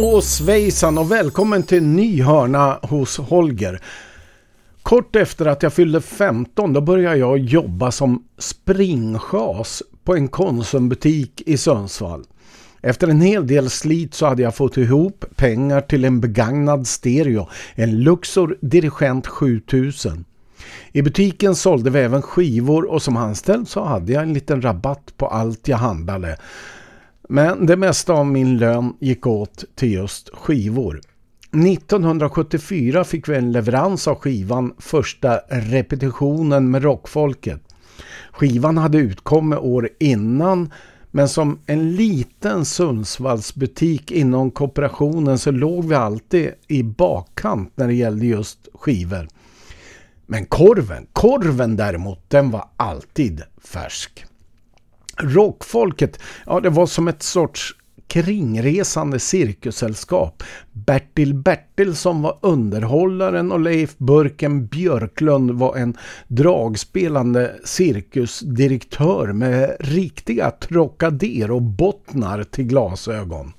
Och svejsan och välkommen till en ny hörna hos Holger. Kort efter att jag fyllde 15 då började jag jobba som springchas på en konsumbutik i Sundsvall. Efter en hel del slit så hade jag fått ihop pengar till en begagnad stereo, en Luxor Dirigent 7000. I butiken sålde vi även skivor och som anställd så hade jag en liten rabatt på allt jag handlade. Men det mesta av min lön gick åt till just skivor. 1974 fick vi en leverans av skivan första repetitionen med rockfolket. Skivan hade utkommit år innan men som en liten Sundsvallsbutik inom kooperationen så låg vi alltid i bakkant när det gällde just skivor. Men korven, korven däremot, den var alltid färsk. Rockfolket, ja det var som ett sorts kringresande cirkussällskap. Bertil Bertil som var underhållaren och Leif Burken Björklund var en dragspelande cirkusdirektör med riktiga Trocadero-bottnar till glasögon.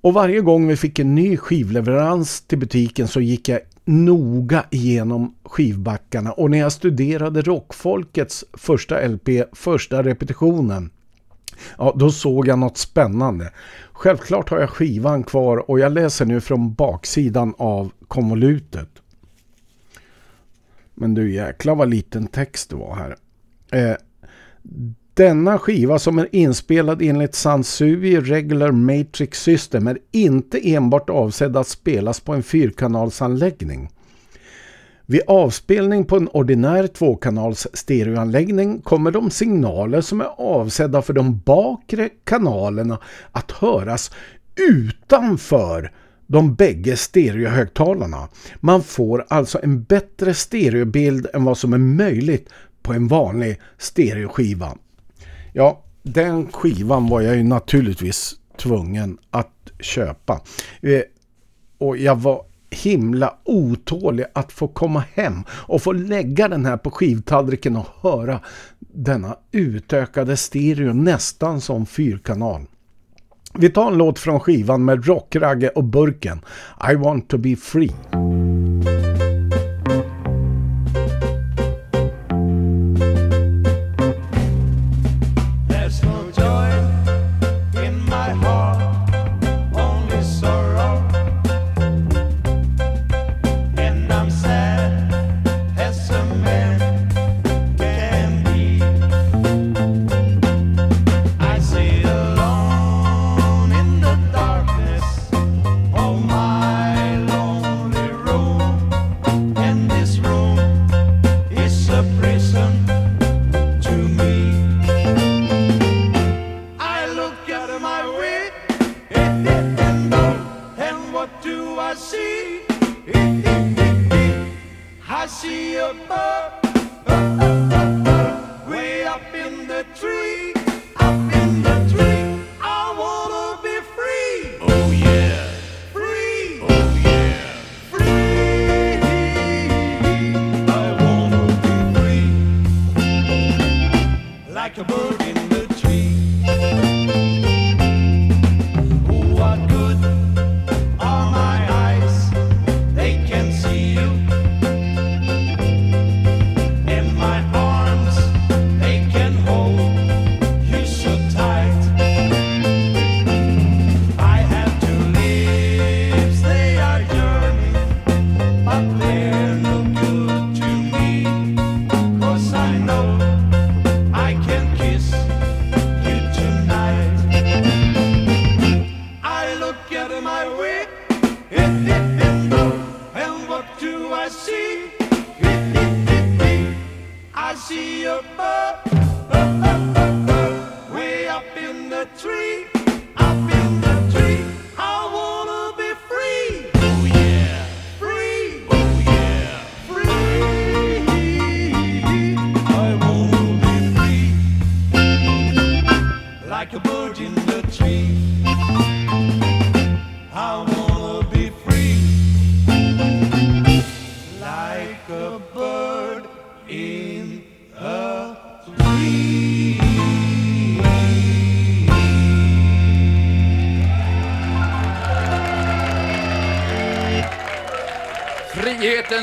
Och varje gång vi fick en ny skivleverans till butiken så gick jag noga igenom skivbackarna och när jag studerade rockfolkets första LP, första repetitionen ja, då såg jag något spännande. Självklart har jag skivan kvar och jag läser nu från baksidan av konvolutet. Men du jäkla vad liten text det var här. Eh, denna skiva som är inspelad enligt Sansui Regular Matrix System är inte enbart avsedd att spelas på en fyrkanalsanläggning. Vid avspelning på en ordinär tvåkanals stereoanläggning kommer de signaler som är avsedda för de bakre kanalerna att höras utanför de bägge stereohögtalarna. Man får alltså en bättre stereobild än vad som är möjligt på en vanlig stereoskiva. Ja, den skivan var jag ju naturligtvis tvungen att köpa. Eh, och jag var himla otålig att få komma hem och få lägga den här på skivtallriken och höra denna utökade stereo nästan som fyrkanal. Vi tar en låt från skivan med Rockragge och Burken. I want to be free.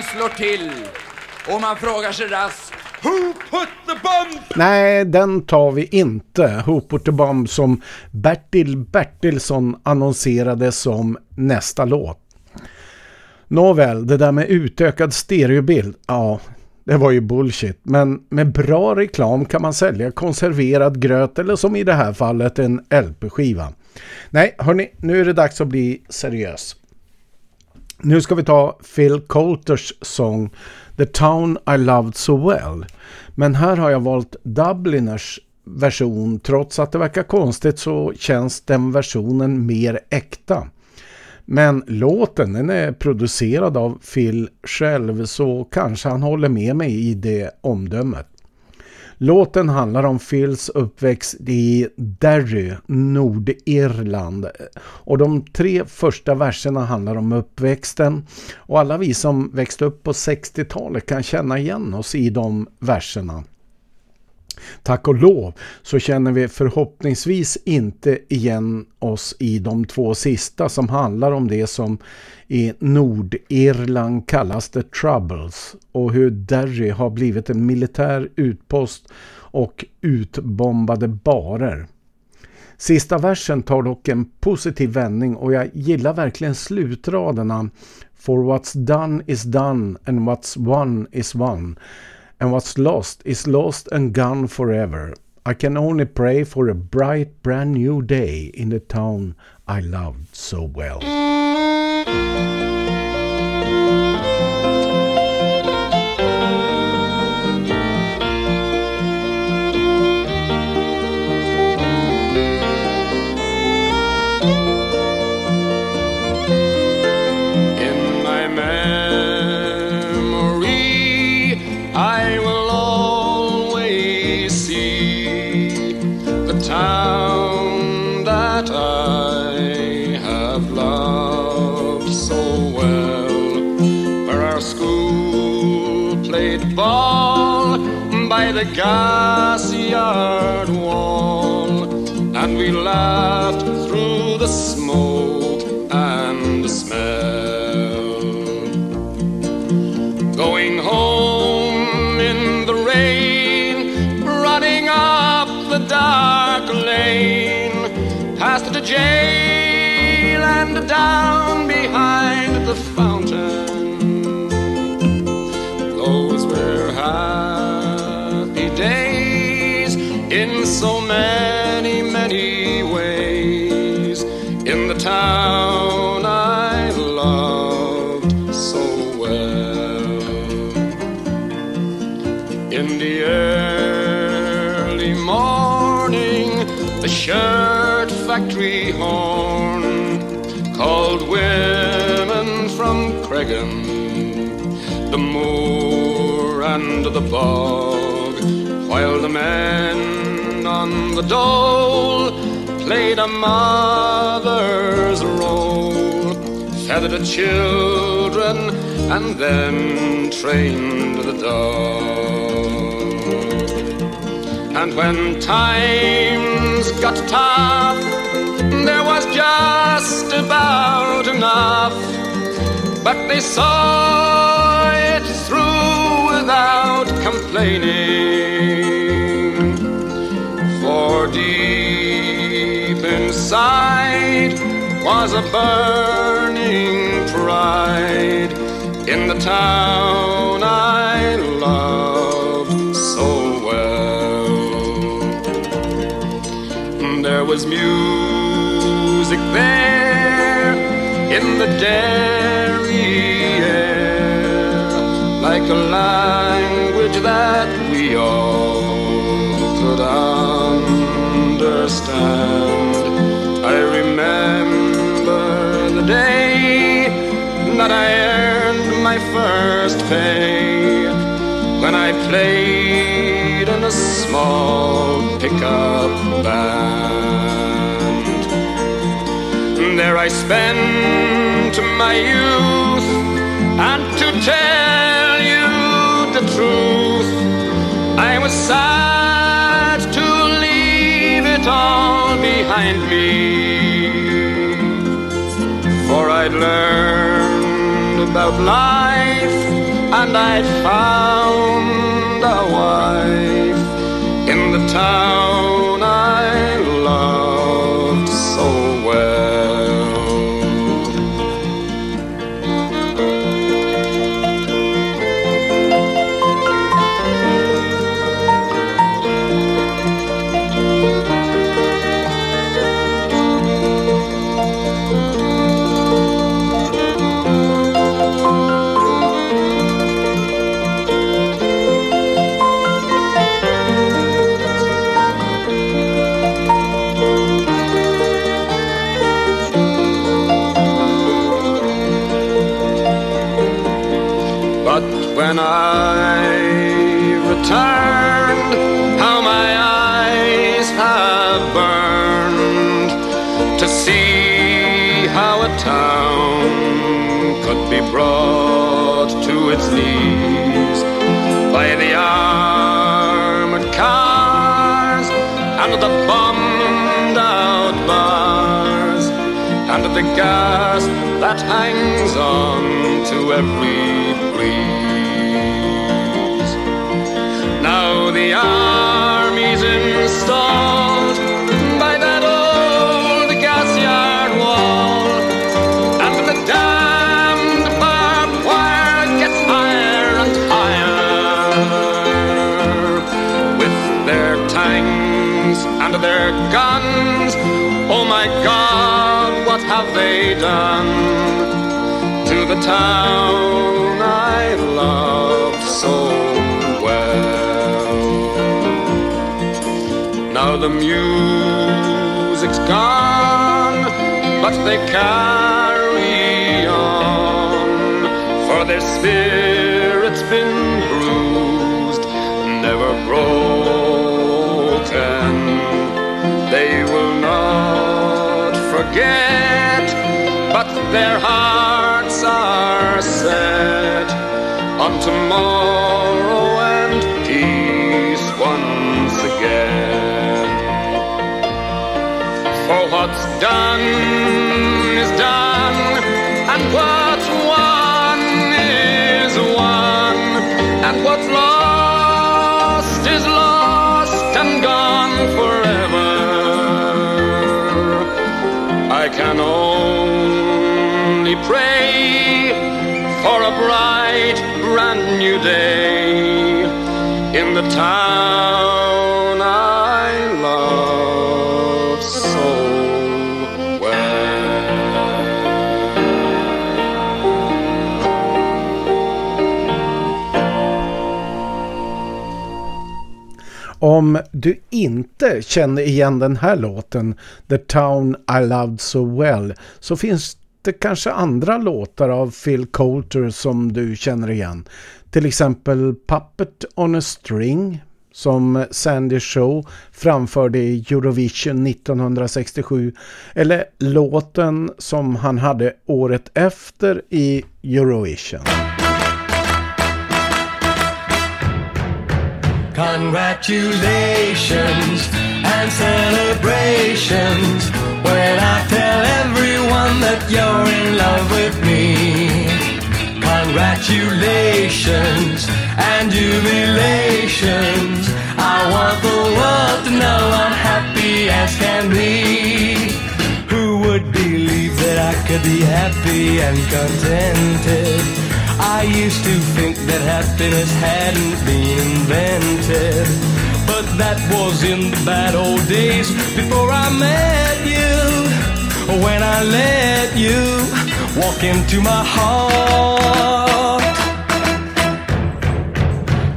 Slår till och man frågar sig raskt Who put the bomb? Nej, den tar vi inte. Who put the bomb som Bertil Bertilsson annonserade som nästa låt. Nåväl, det där med utökad stereobild, ja, det var ju bullshit. Men med bra reklam kan man sälja konserverad gröt eller som i det här fallet en LP-skiva. Nej, hörni, nu är det dags att bli seriös. Nu ska vi ta Phil Coulters sång The Town I Loved So Well. Men här har jag valt Dubliners version. Trots att det verkar konstigt så känns den versionen mer äkta. Men låten den är producerad av Phil själv så kanske han håller med mig i det omdömet. Låten handlar om Phils uppväxt i Derry, Nordirland. Och de tre första verserna handlar om uppväxten. Och alla vi som växte upp på 60-talet kan känna igen oss i de verserna. Tack och lov så känner vi förhoppningsvis inte igen oss i de två sista som handlar om det som i Nordirland kallas The Troubles och hur Derry har blivit en militär utpost och utbombade barer. Sista versen tar dock en positiv vändning och jag gillar verkligen slutraderna For what's done is done and what's won is won and what's lost is lost and gone forever. I can only pray for a bright brand new day in the town I loved so well. The gas yard wall, and we laughed through the smoke and the smell. Going home in the rain, running up the dark lane, past the jail and down factory horn called women from Cregan, the moor and the bog while the men on the dole played a mother's role, fed the children, and then trained the dog. And when times got tough, there was just about enough, but they saw it through without complaining. For deep inside was a burning pride in the town I loved so well. There was music there in the dairy like a language that we all could understand. I remember the day that I earned my first pay when I played in a small pickup band. There I spent my youth and to tell you the truth. I was sad to leave it all behind me. For I'd learned about life and I'd found a wife in the town and the bombed out bars and the gas that hangs on to every breeze. Now the have they done to the town I loved so well? Now the music's gone, but they carry on, for their spirit's been bruised, never broken. Their hearts are set on tomorrow and peace once again. For what's done is done, only pray for a bright, brand new day in the town I love so well. Om du inte känner igen den här låten The Town I Loved So Well så finns lite kanske andra låtar av Phil Coulter som du känner igen. Till exempel Puppet on a String som Sandy Show framförde i Eurovision 1967 eller låten som han hade året efter i Eurovision. Congratulations and celebrations when I tell everyone that you're in love with me. Congratulations and jubilations. I want the world to know I'm happy as can be. Who would believe that I could be happy and contented? I used to think that happiness hadn't been invented. But that was in the bad old days before I met you. When I let you walk into my heart.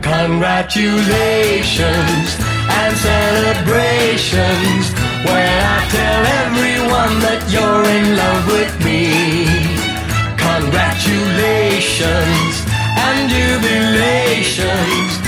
Congratulations and celebrations when I tell everyone that you're in love with me. Congratulations and jubilations.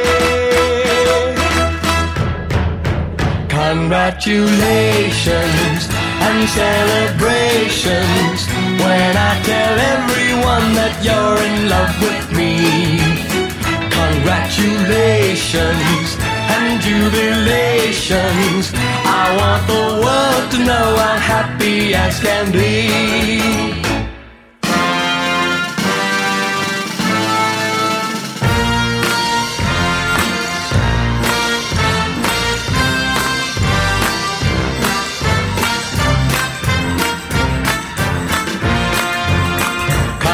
Congratulations and celebrations when I tell everyone that you're in love with me. Congratulations and jubilations. I want the world to know I'm happy as can be.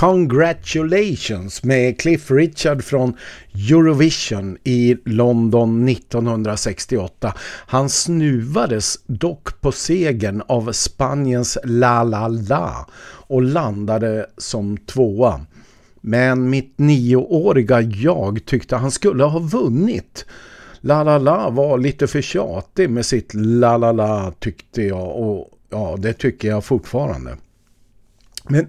Congratulations med Cliff Richard från Eurovision i London 1968. Han snuvades dock på segern av Spaniens La La La och landade som tvåa. Men mitt nioåriga jag tyckte han skulle ha vunnit. La La La var lite för tjatig med sitt La La La tyckte jag och ja det tycker jag fortfarande. Men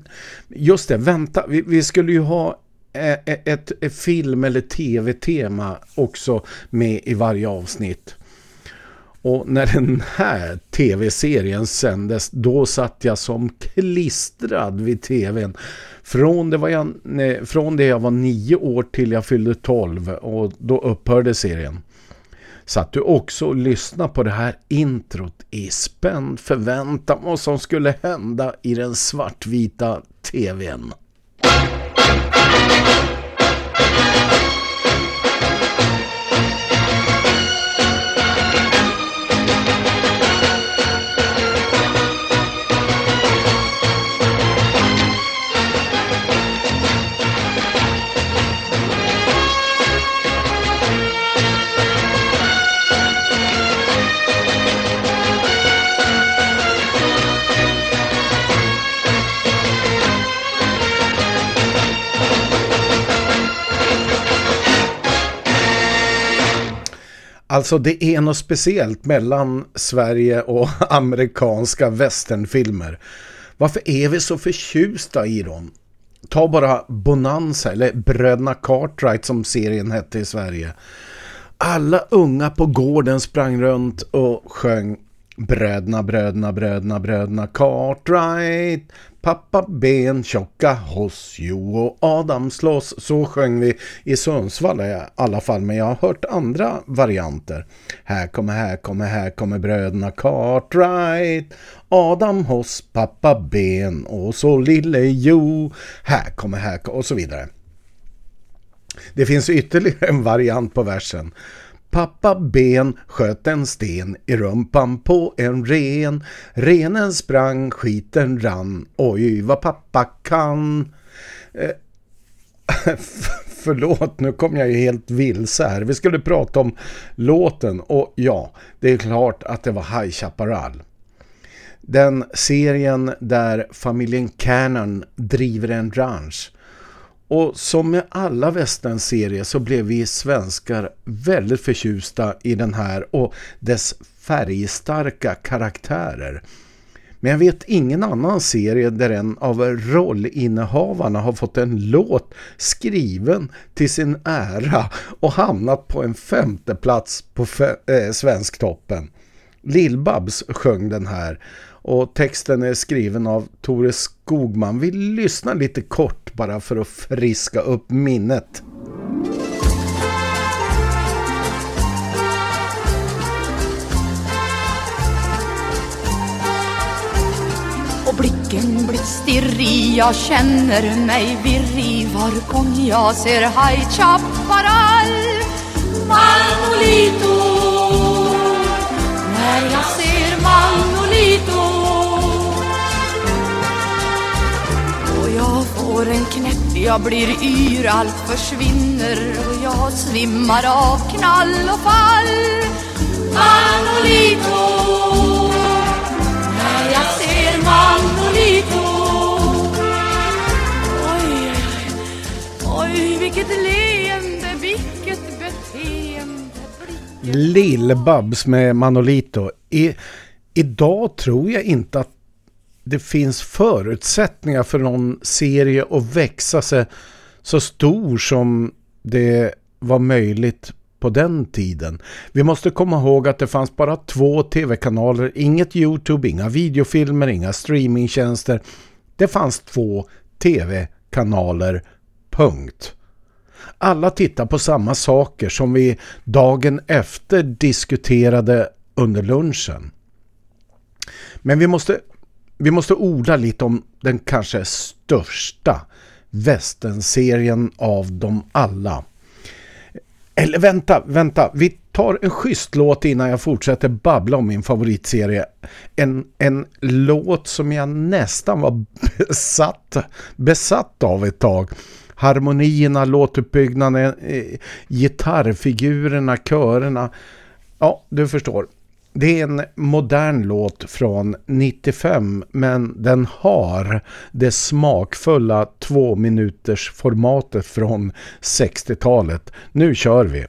just det, vänta, vi, vi skulle ju ha ett, ett, ett film- eller tv-tema också med i varje avsnitt. Och när den här tv-serien sändes, då satt jag som klistrad vid tvn. Från det, var jag, nej, från det jag var nio år till jag fyllde tolv och då upphörde serien. Satt du också och lyssnade på det här introt i spänd förväntan vad som skulle hända i den svartvita tvn. Alltså det är något speciellt mellan Sverige och amerikanska westernfilmer. Varför är vi så förtjusta i dem? Ta bara Bonanza eller Bröderna Cartwright som serien hette i Sverige. Alla unga på gården sprang runt och sjöng Bröderna, bröderna, bröderna, bröderna Cartwright Pappa ben tjocka hos Jo och Adam slåss. Så sjöng vi i Sundsvall i alla fall. Men jag har hört andra varianter. Här kommer, här kommer, här kommer bröderna Cartwright. Adam hos pappa ben och så lille Jo. Här kommer, här kommer och så vidare. Det finns ytterligare en variant på versen. Pappa ben sköt en sten i rumpan på en ren. Renen sprang, skiten rann. Oj, vad pappa kan. Eh, förlåt, nu kom jag ju helt vilse här. Vi skulle prata om låten och ja, det är klart att det var High Chaparral. Den serien där familjen Cannon driver en ranch och som med alla västernserier så blev vi svenskar väldigt förtjusta i den här och dess färgstarka karaktärer. Men jag vet ingen annan serie där en av rollinnehavarna har fått en låt skriven till sin ära och hamnat på en femte plats på äh, Svensktoppen. Lillbabs sjöng den här och texten är skriven av Tore Skogman. Vi lyssnar lite kort bara för att friska upp minnet. Och blicken blir stirrig, jag känner mig virrig var gång jag ser High Chaparral Åren knäpp, jag blir yr, allt försvinner och jag svimmar av knall och fall. Manolito, när jag ser Manolito. Oj, oj, vilket leende, vilket beteende. Lill-Babs med Manolito. I, idag tror jag inte att det finns förutsättningar för någon serie att växa sig så stor som det var möjligt på den tiden. Vi måste komma ihåg att det fanns bara två tv-kanaler, inget Youtube, inga videofilmer, inga streamingtjänster. Det fanns två tv-kanaler, punkt. Alla tittar på samma saker som vi dagen efter diskuterade under lunchen. Men vi måste, vi måste orda lite om den kanske största västernserien av dem alla. Eller vänta, vänta. Vi tar en schysst låt innan jag fortsätter babbla om min favoritserie. En, en låt som jag nästan var besatt, besatt av ett tag. Harmonierna, låtuppbyggnaden, eh, gitarrfigurerna, körerna. Ja, du förstår. Det är en modern låt från 95 men den har det smakfulla två minuters formatet från 60-talet. Nu kör vi!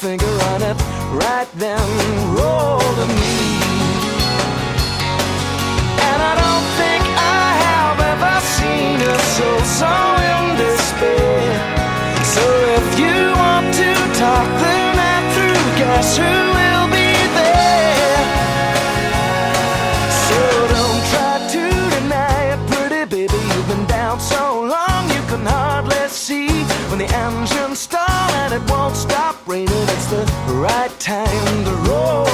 Finger on it right then roll to me and i don't think i have ever seen a soul so in despair. So if you want to talk the night through guess who will be there? So don't try to deny it pretty baby you've been down so long you can hardly see. When the engine start and it won't stop the right time to roll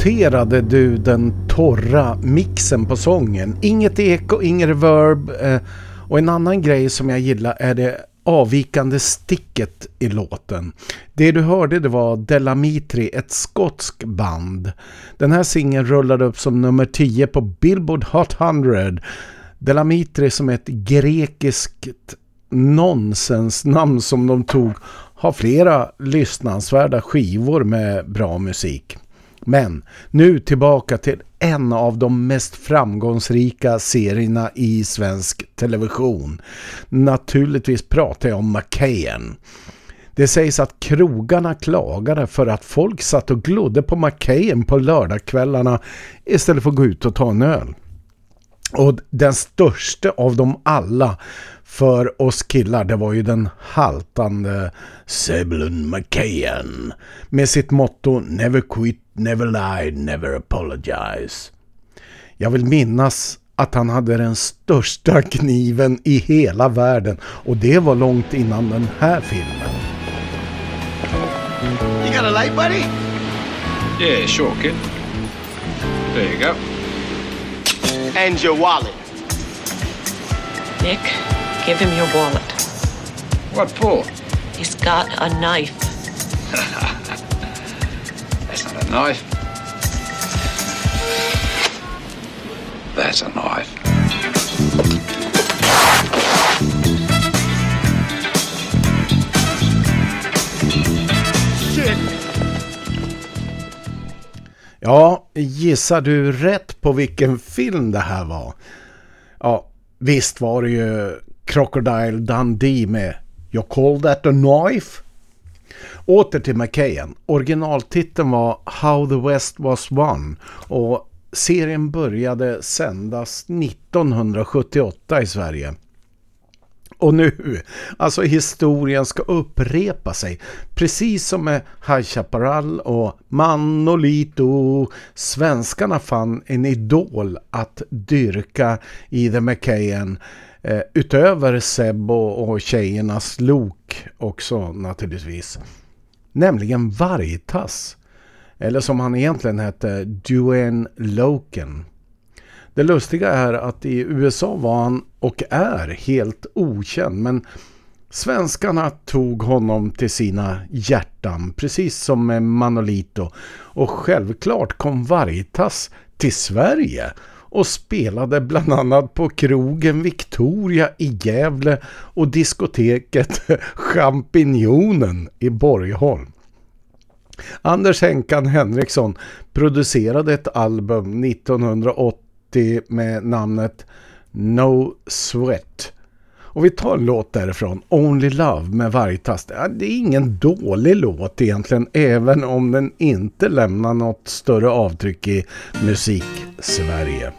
Noterade du den torra mixen på sången? Inget eko, ingen reverb. Eh, och en annan grej som jag gillar är det avvikande sticket i låten. Det du hörde det var Delamitri, ett skotsk band. Den här singeln rullade upp som nummer 10 på Billboard Hot 100. Delamitri som ett grekiskt nonsensnamn som de tog har flera lyssnansvärda skivor med bra musik. Men nu tillbaka till en av de mest framgångsrika serierna i svensk television. Naturligtvis pratar jag om McKayen. Det sägs att krogarna klagade för att folk satt och glodde på McKayen på lördagskvällarna istället för att gå ut och ta en öl. Och den största av dem alla för oss killar det var ju den haltande Sebulon McKayen med sitt motto Never quit, never lie, never apologize. Jag vill minnas att han hade den största kniven i hela världen och det var långt innan den här filmen. You got a light, buddy? Yeah, sure, kid. There you go. And your wallet. Nick, give him your wallet. What for? He's got a knife. That's not a knife. That's a knife. Ja, gissar du rätt på vilken film det här var? Ja, visst var det ju Crocodile Dundee med You call that a knife? Åter till McKayen. Originaltiteln var How the West Was Won och serien började sändas 1978 i Sverige. Och nu, alltså historien ska upprepa sig. Precis som med High Chaparral och Manolito. Svenskarna fann en idol att dyrka i The McKayen. Eh, utöver Seb och, och tjejernas lok också naturligtvis. Nämligen Vargtass. Eller som han egentligen hette, Duane Loken. Det lustiga är att i USA var han och är helt okänd men svenskarna tog honom till sina hjärtan precis som med Manolito och självklart kom Vargtass till Sverige och spelade bland annat på krogen Victoria i Gävle och diskoteket Champinjonen i Borgholm. Anders Henkan Henriksson producerade ett album 1980 med namnet No Sweat. Och vi tar en låt därifrån, Only Love med Vargtast. Ja, det är ingen dålig låt egentligen, även om den inte lämnar något större avtryck i musik-Sverige.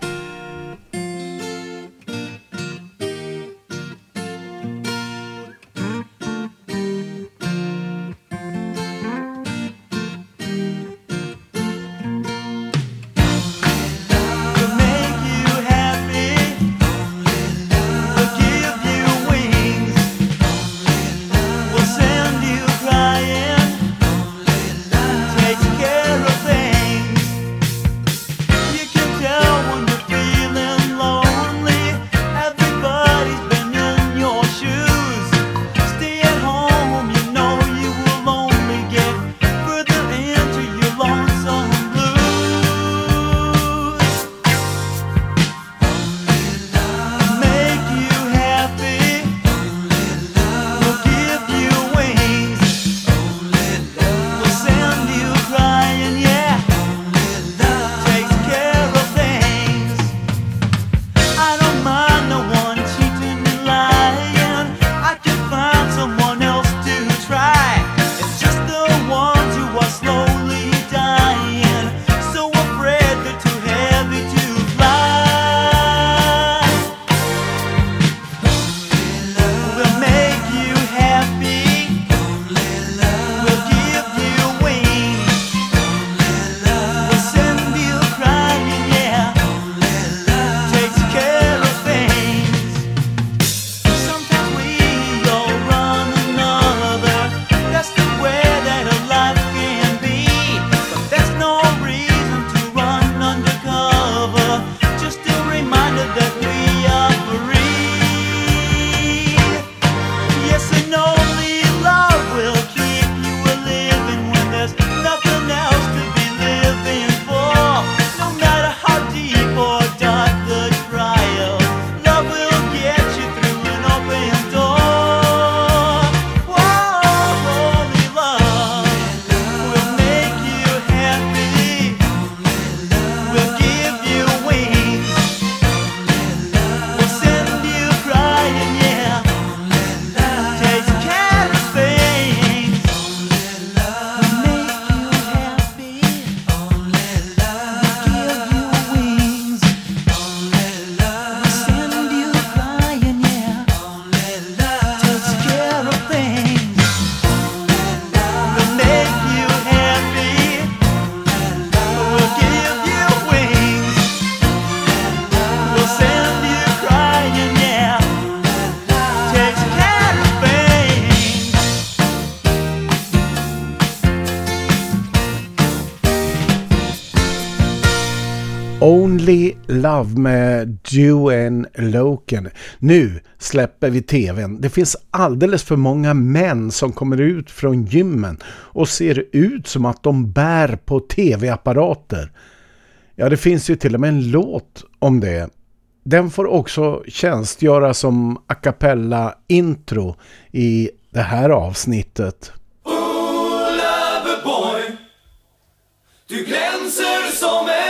Love med Duane Loken. Nu släpper vi tvn. Det finns alldeles för många män som kommer ut från gymmen och ser ut som att de bär på tv-apparater. Ja, det finns ju till och med en låt om det. Den får också tjänstgöra som a cappella intro i det här avsnittet. Oh, du glänser som en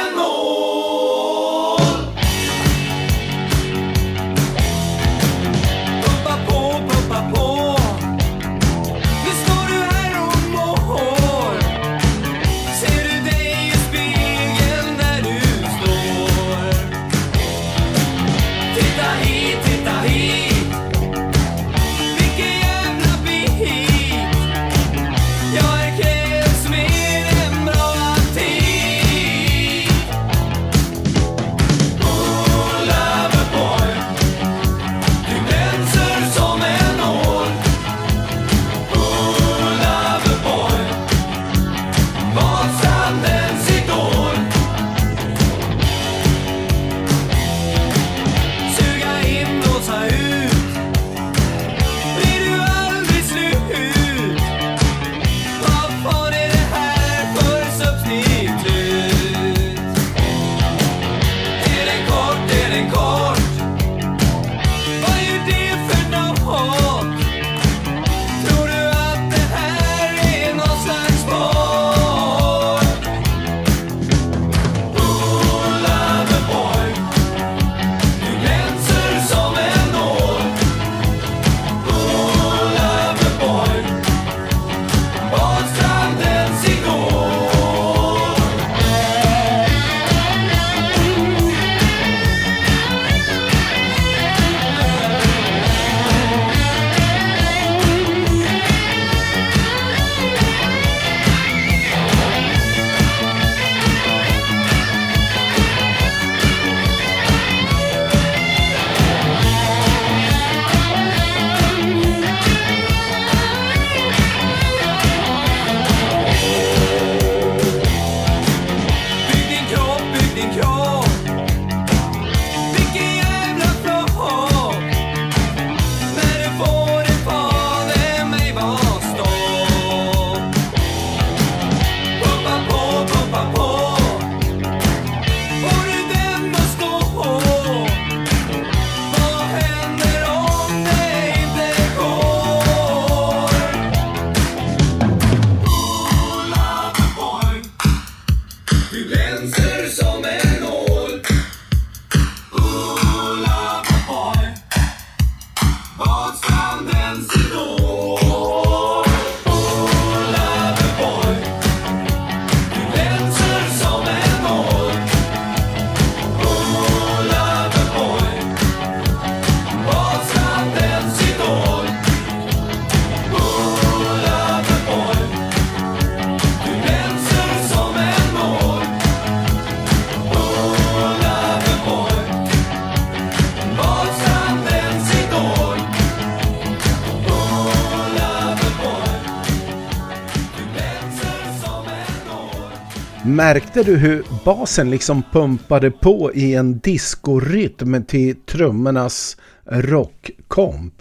Märkte du hur basen liksom pumpade på i en diskorytm till trummornas rockkomp?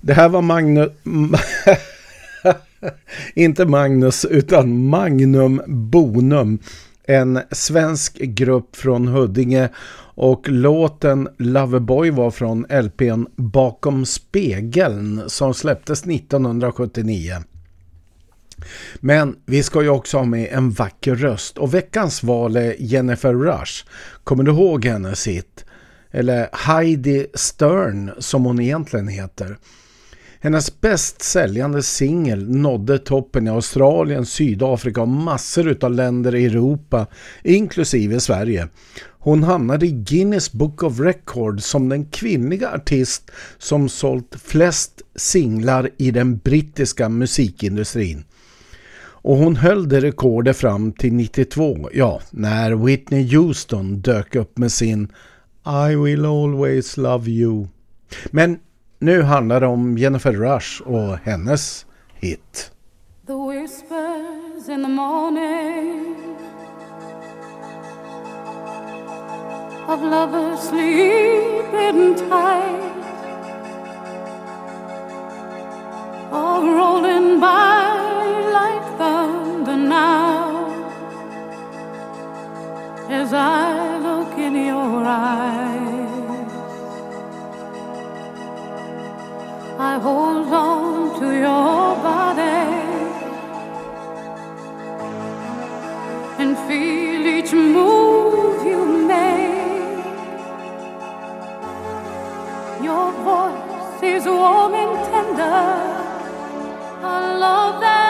Det här var Magnus... Inte Magnus utan Magnum Bonum. En svensk grupp från Huddinge och låten Loverboy var från LPn Bakom spegeln som släpptes 1979. Men vi ska ju också ha med en vacker röst och veckans val är Jennifer Rush. Kommer du ihåg hennes hit? Eller Heidi Stern som hon egentligen heter. Hennes bäst säljande singel nådde toppen i Australien, Sydafrika och massor av länder i Europa, inklusive Sverige. Hon hamnade i Guinness Book of Records som den kvinnliga artist som sålt flest singlar i den brittiska musikindustrin. Och hon höll det rekordet fram till 92, ja, när Whitney Houston dök upp med sin I will always love you. Men nu handlar det om Jennifer Rush och hennes hit. The whispers in the morning of lovers sleeping tight All rolling by like thunder now as I look in your eyes. I hold on to your body and feel each move you make. Your voice is warm and tender, a love that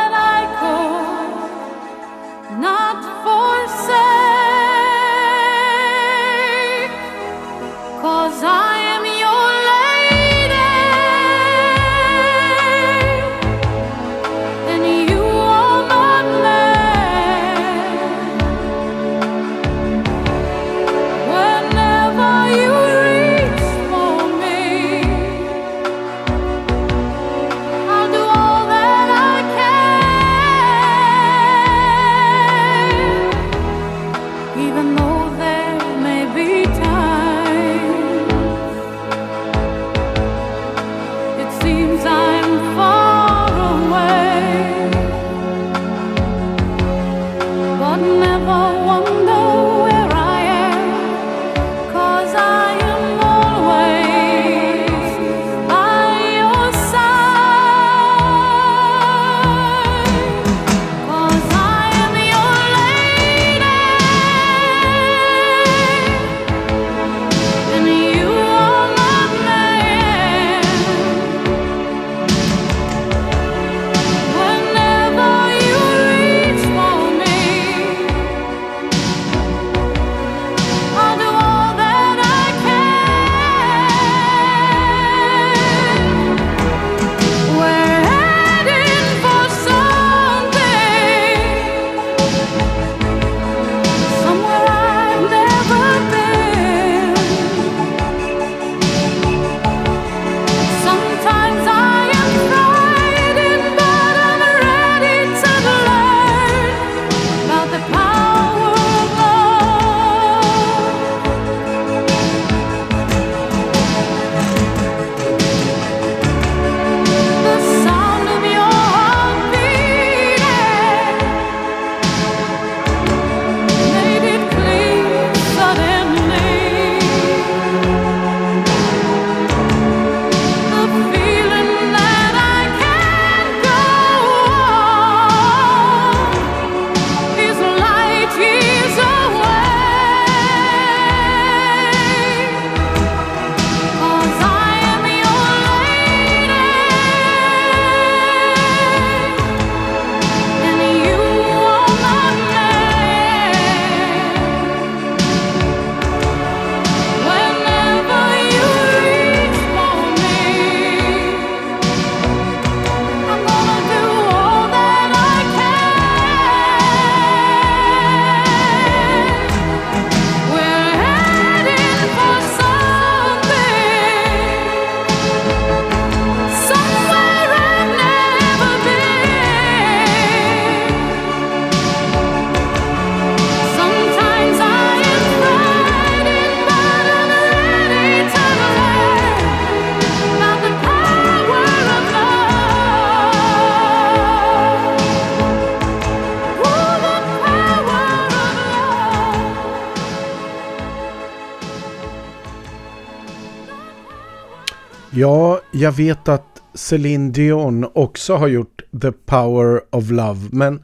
Ja, jag vet att Celine Dion också har gjort The Power of Love, men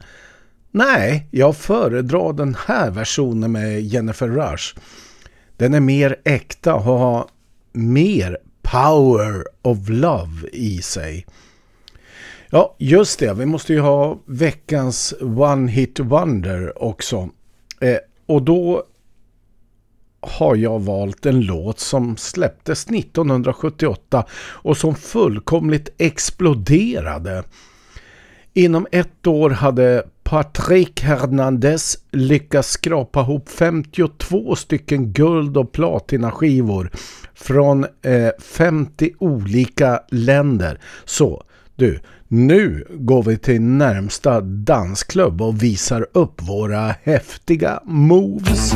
nej, jag föredrar den här versionen med Jennifer Rush. Den är mer äkta och har mer Power of Love i sig. Ja, just det. Vi måste ju ha veckans One Hit Wonder också. Eh, och då har jag valt en låt som släpptes 1978 och som fullkomligt exploderade. Inom ett år hade Patrick Hernandez lyckats skrapa ihop 52 stycken guld- och platinaskivor från eh, 50 olika länder. Så, du, nu går vi till närmsta dansklubb och visar upp våra häftiga moves.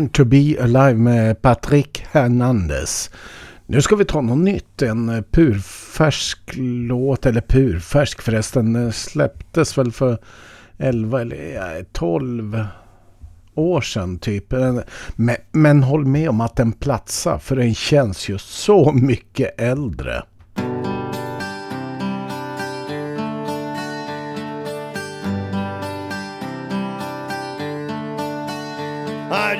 Born to be alive med Patrick Hernandez. Nu ska vi ta något nytt, en eh, purfärsk låt, eller purfärsk förresten, den släpptes väl för 11 eller 12 år sedan typ. Men, men håll med om att den platsar för den känns ju så mycket äldre.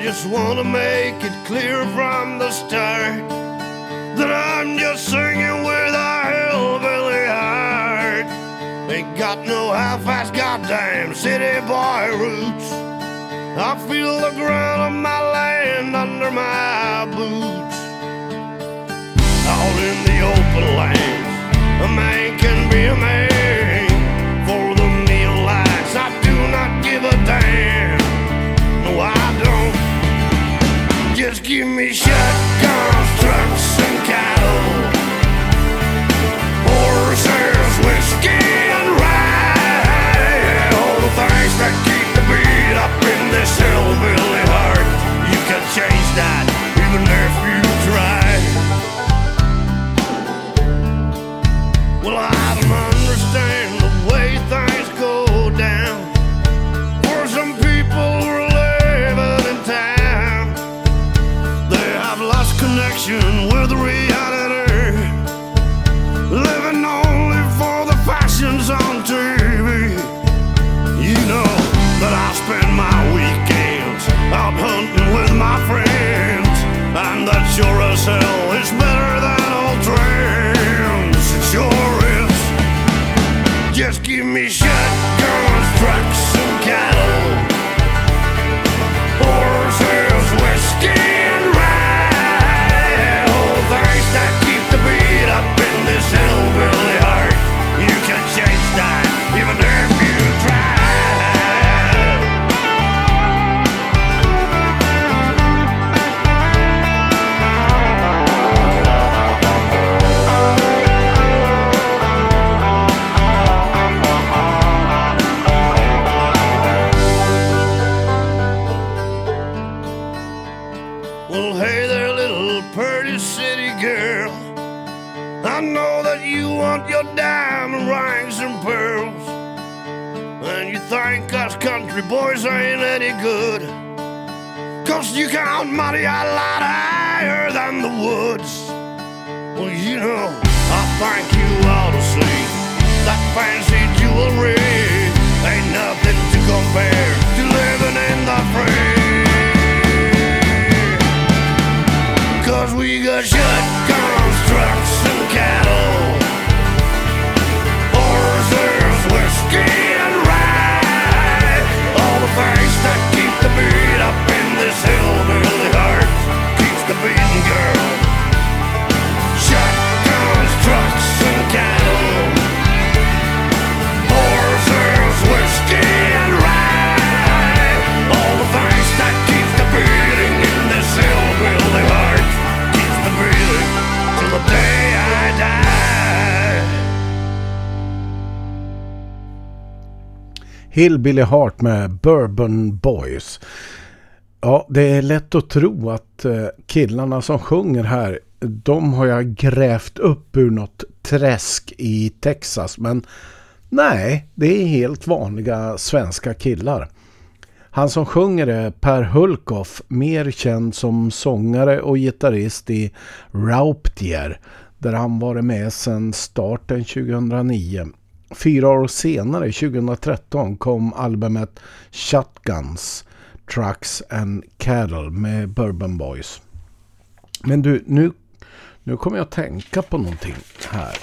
just want to make it clear from the start that I'm just singing with a hillbilly heart. Ain't got no half-assed goddamn city boy roots. I feel the ground of my land under my boots. Out in the open lands, a man can be a man. таким и я Hillbilly Heart med Bourbon Boys. Ja, det är lätt att tro att eh, killarna som sjunger här, de har jag grävt upp ur något träsk i Texas. Men nej, det är helt vanliga svenska killar. Han som sjunger är Per Hulkoff, mer känd som sångare och gitarrist i Rauptier, där han varit med sedan starten 2009. Fyra år senare, 2013, kom albumet Shotguns, Trucks and Cattle med Bourbon Boys. Men du, nu, nu kommer jag att tänka på någonting här.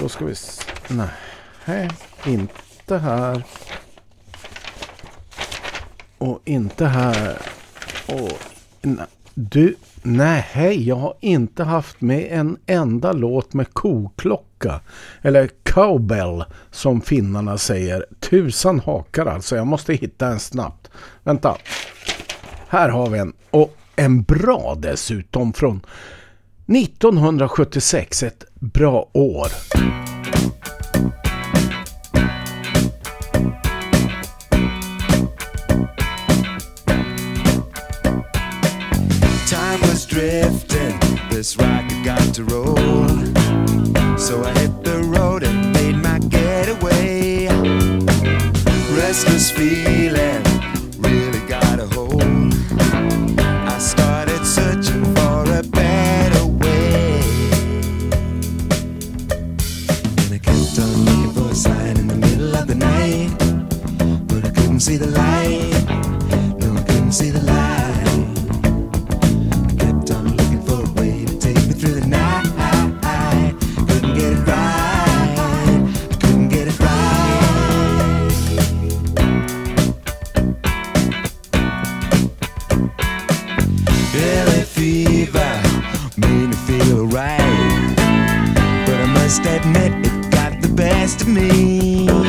Då ska vi... Nej, inte här. Och inte här. Och, nej. du, nej, jag har inte haft med en enda låt med koklocka. Eller cowbell som finnarna säger. Tusan hakar alltså, jag måste hitta en snabbt. Vänta. Här har vi en. Och en bra dessutom från 1976. Ett bra år. Drifting, this rocket got to roll. So I hit the road and made my getaway. Restless feeling really got a hold. I started searching for a better way. And I kept on looking for a sign in the middle of the night. But I couldn't see the light. Admit it got the best of me.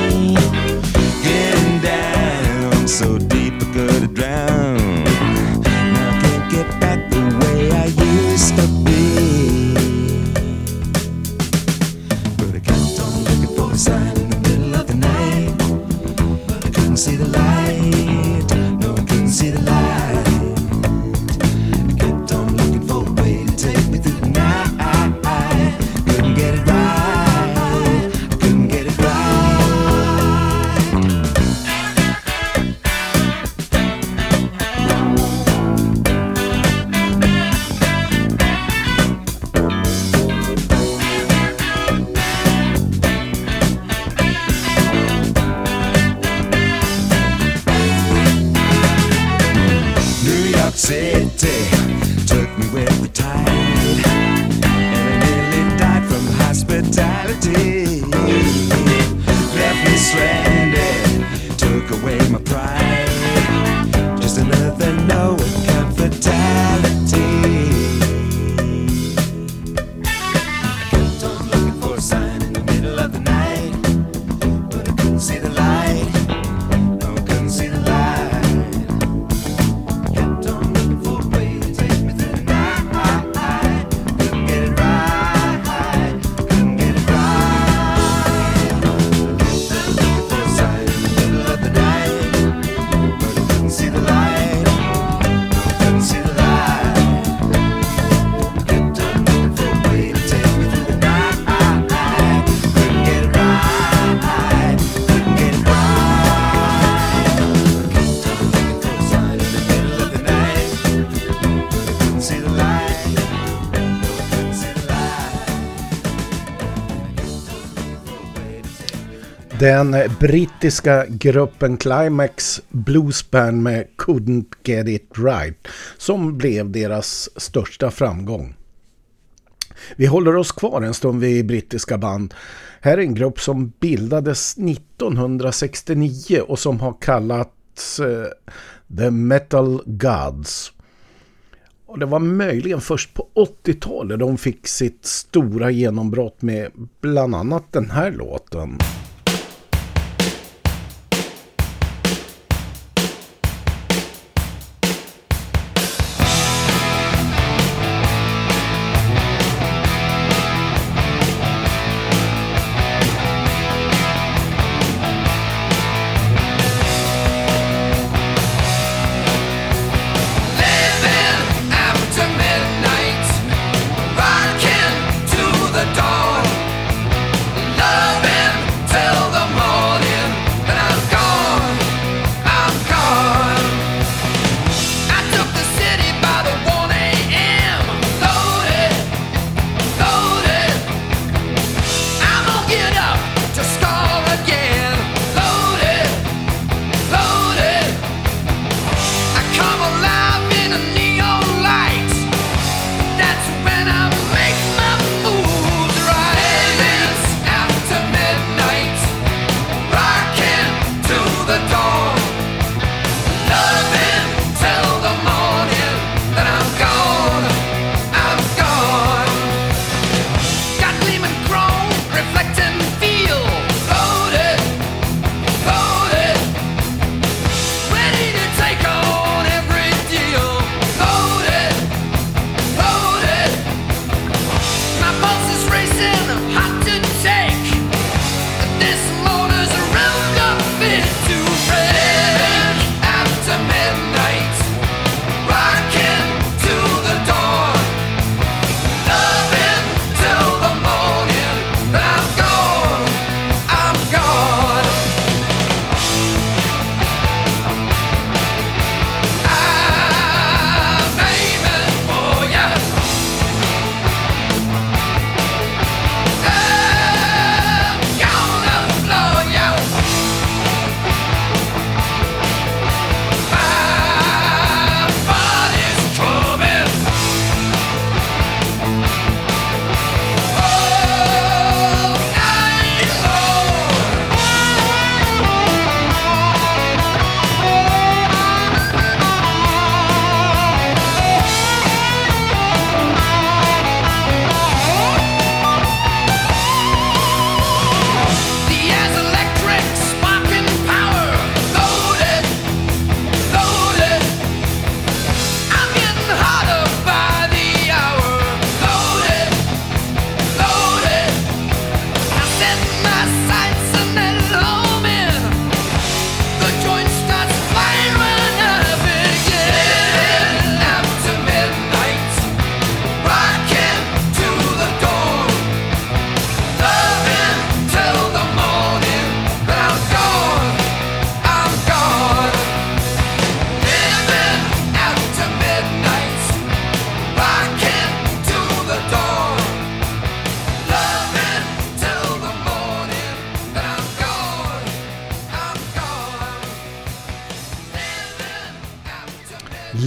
Den brittiska gruppen Climax Bluesband med Couldn't Get It Right som blev deras största framgång. Vi håller oss kvar en stund vid brittiska band. Här är en grupp som bildades 1969 och som har kallats eh, The Metal Gods. Och det var möjligen först på 80-talet de fick sitt stora genombrott med bland annat den här låten.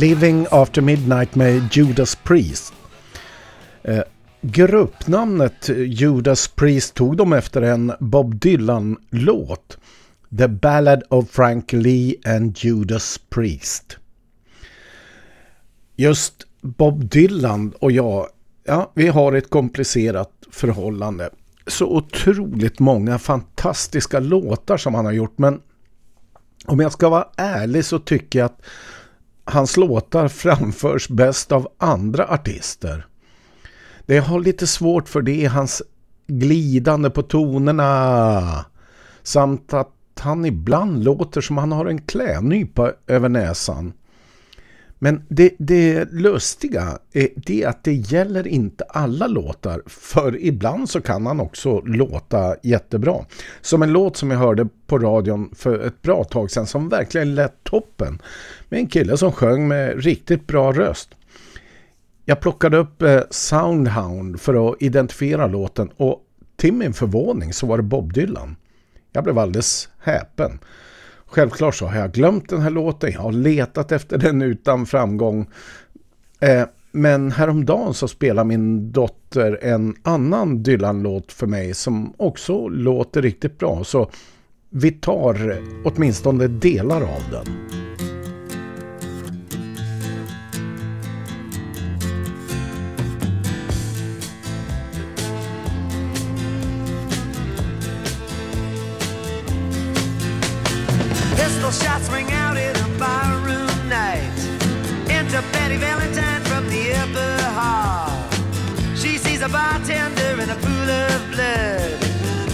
Living After Midnight med Judas Priest. Eh, gruppnamnet Judas Priest tog de efter en Bob Dylan-låt. The Ballad of Frank Lee and Judas Priest. Just Bob Dylan och jag, ja, vi har ett komplicerat förhållande. Så otroligt många fantastiska låtar som han har gjort, men om jag ska vara ärlig så tycker jag att hans låtar framförs bäst av andra artister. Det jag har lite svårt för det är hans glidande på tonerna samt att han ibland låter som han har en klädnypa över näsan. Men det, det lustiga är det att det gäller inte alla låtar för ibland så kan han också låta jättebra. Som en låt som jag hörde på radion för ett bra tag sedan som verkligen lät toppen med en kille som sjöng med riktigt bra röst. Jag plockade upp eh, Soundhound för att identifiera låten och till min förvåning så var det Bob Dylan. Jag blev alldeles häpen. Självklart så har jag glömt den här låten. Jag har letat efter den utan framgång. Eh, men häromdagen så spelar min dotter en annan Dylan-låt för mig som också låter riktigt bra. Så vi tar åtminstone delar av den. Shots ring out in a barroom night. Enter Betty Valentine from the upper hall. She sees a bartender in a pool of blood.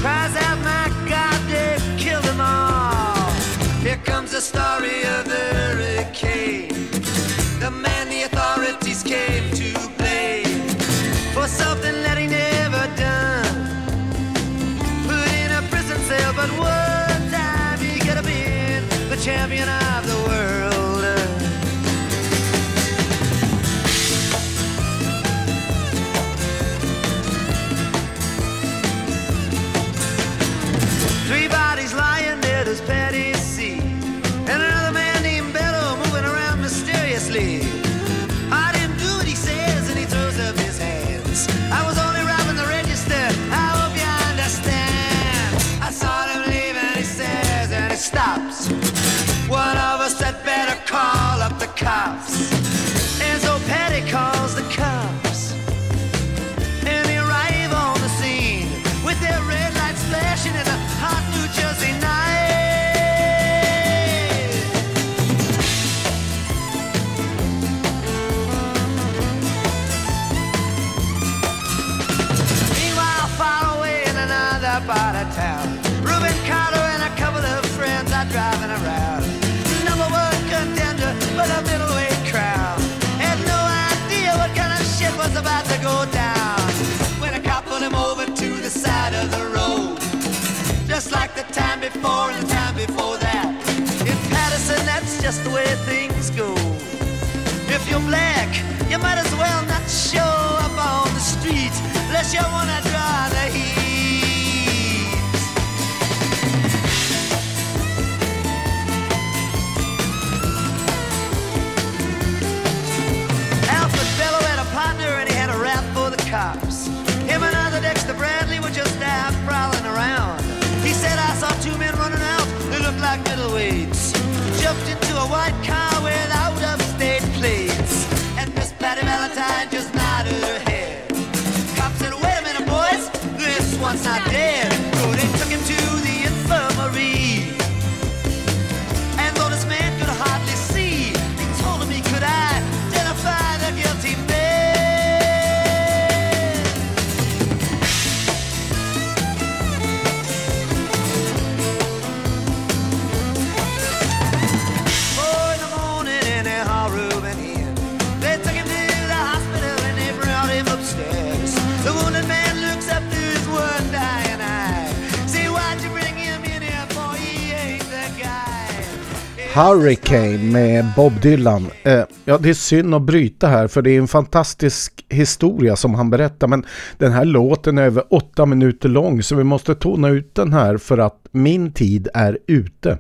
Cries out, my God, they've killed them all. Here comes the story of the hurricane. You're black, you might as well not show up on the street. Unless you wanna WhatsApp Hurricane med Bob Dylan. Eh, ja, det är synd att bryta här för det är en fantastisk historia som han berättar. Men den här låten är över åtta minuter lång så vi måste tona ut den här för att min tid är ute.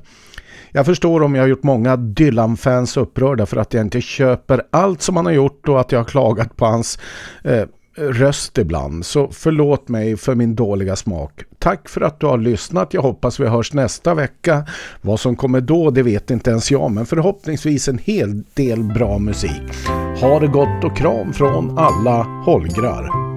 Jag förstår om jag har gjort många Dylan-fans upprörda för att jag inte köper allt som han har gjort och att jag har klagat på hans eh, röst ibland. Så förlåt mig för min dåliga smak. Tack för att du har lyssnat. Jag hoppas vi hörs nästa vecka. Vad som kommer då, det vet inte ens jag. Men förhoppningsvis en hel del bra musik. Ha det gott och kram från alla Holgrar.